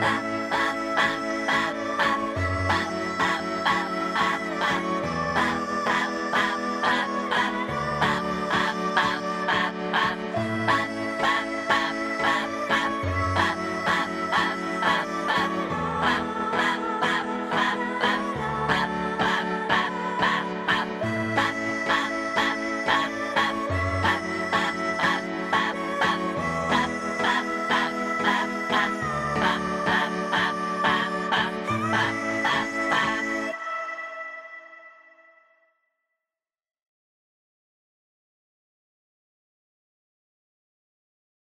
爸。